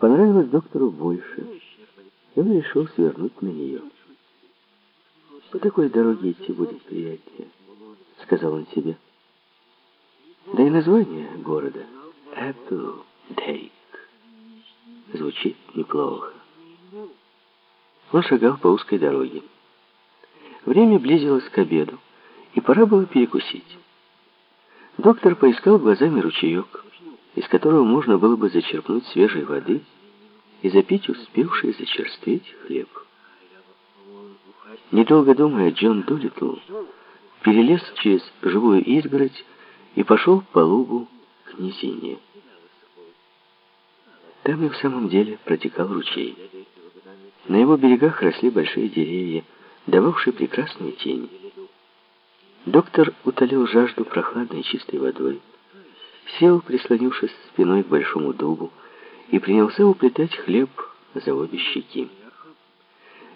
понравилась доктору больше, и он решил свернуть на нее. «По такой дороге идти будет приятнее», — сказал он себе. Да и название города — Эпплдейк. Звучит неплохо. Он шагал по узкой дороге. Время близилось к обеду, и пора было перекусить. Доктор поискал глазами ручеек, из которого можно было бы зачерпнуть свежей воды и запить успевший зачерстветь хлеб. Недолго думая, Джон Долитл перелез через живую изгородь и пошел по лугу к низине. Там и в самом деле протекал ручей. На его берегах росли большие деревья, дававшие прекрасную тень. Доктор утолил жажду прохладной чистой водой, сел, прислонившись спиной к большому дубу, и принялся уплетать хлеб за обе щеки.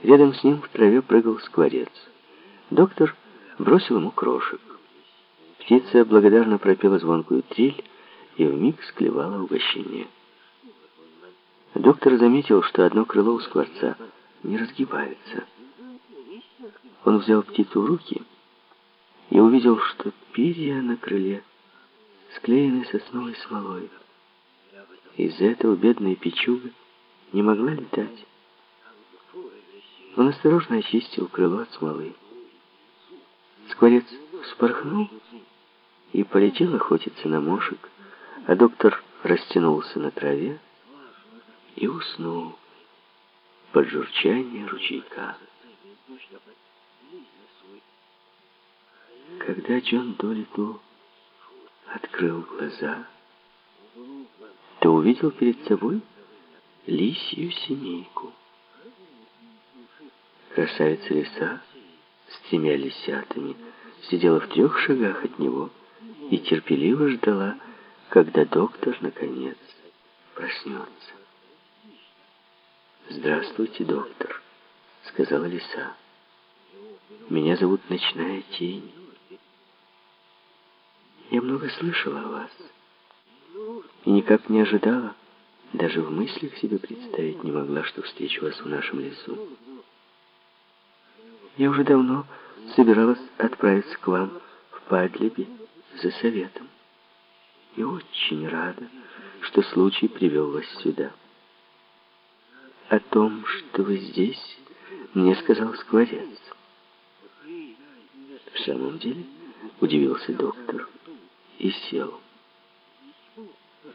Рядом с ним в траве прыгал скворец. Доктор бросил ему крошек. Птица благодарно пропела звонкую трель и вмиг склевала угощение. Доктор заметил, что одно крыло у скворца не разгибается. Он взял птицу в руки и увидел, что перья на крыле склеены сосновой смолой. Из-за этого бедная печуга не могла летать. Он осторожно очистил крыло от смолы. Скворец вспорхнул и полетел охотиться на мошек, а доктор растянулся на траве и уснул под журчание ручейка. Когда Джон Долитл открыл глаза, то увидел перед собой лисью семейку. Красавица лиса с тремя лисятами сидела в трех шагах от него и терпеливо ждала, когда доктор, наконец, проснется. «Здравствуйте, доктор», — сказала лиса. «Меня зовут Ночная Тень. Я много слышала о вас и никак не ожидала, даже в мыслях себе представить не могла, что встречу вас в нашем лесу. Я уже давно собиралась отправиться к вам в Падлибе за советом. И очень рада, что случай привел вас сюда. О том, что вы здесь, мне сказал скворец. В самом деле, удивился доктор и сел.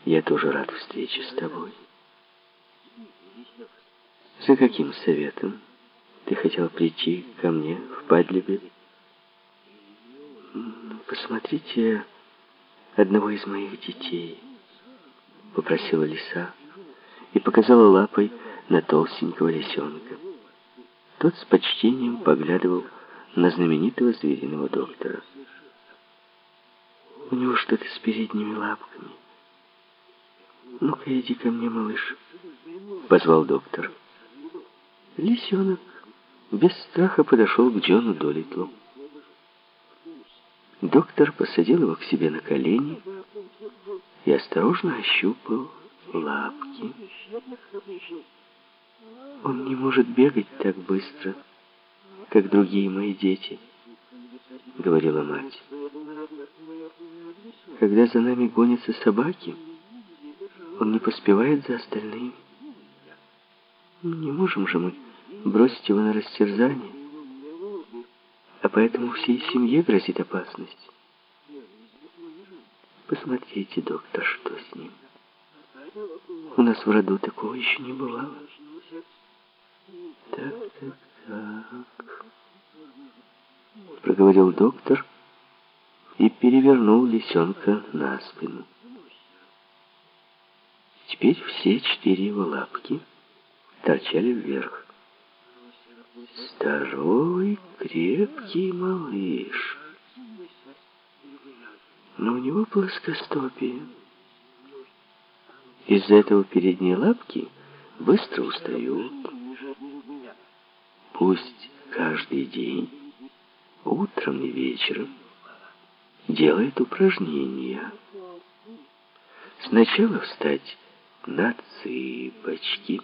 Я тоже рад встрече с тобой. За каким советом ты хотел прийти ко мне в Падлибе? «Посмотрите одного из моих детей», — попросила лиса и показала лапой на толстенького лисенка. Тот с почтением поглядывал на знаменитого звериного доктора. «У него что-то с передними лапками. Ну-ка, иди ко мне, малыш», — позвал доктор. Лисенок без страха подошел к Джону Долитлу. Доктор посадил его к себе на колени и осторожно ощупал лапки. Он не может бегать так быстро, как другие мои дети, говорила мать. Когда за нами гонятся собаки, он не поспевает за остальными. Не можем же мы бросить его на растерзание а поэтому всей семье грозит опасность. Посмотрите, доктор, что с ним. У нас в роду такого еще не бывало. Так, так, так. Проговорил доктор и перевернул лисенка на спину. Теперь все четыре его лапки торчали вверх. Здоровый, крепкий малыш. Но у него плоскостопие. Из-за этого передние лапки быстро устают. Пусть каждый день, утром и вечером, делает упражнения. Сначала встать на цыпочки.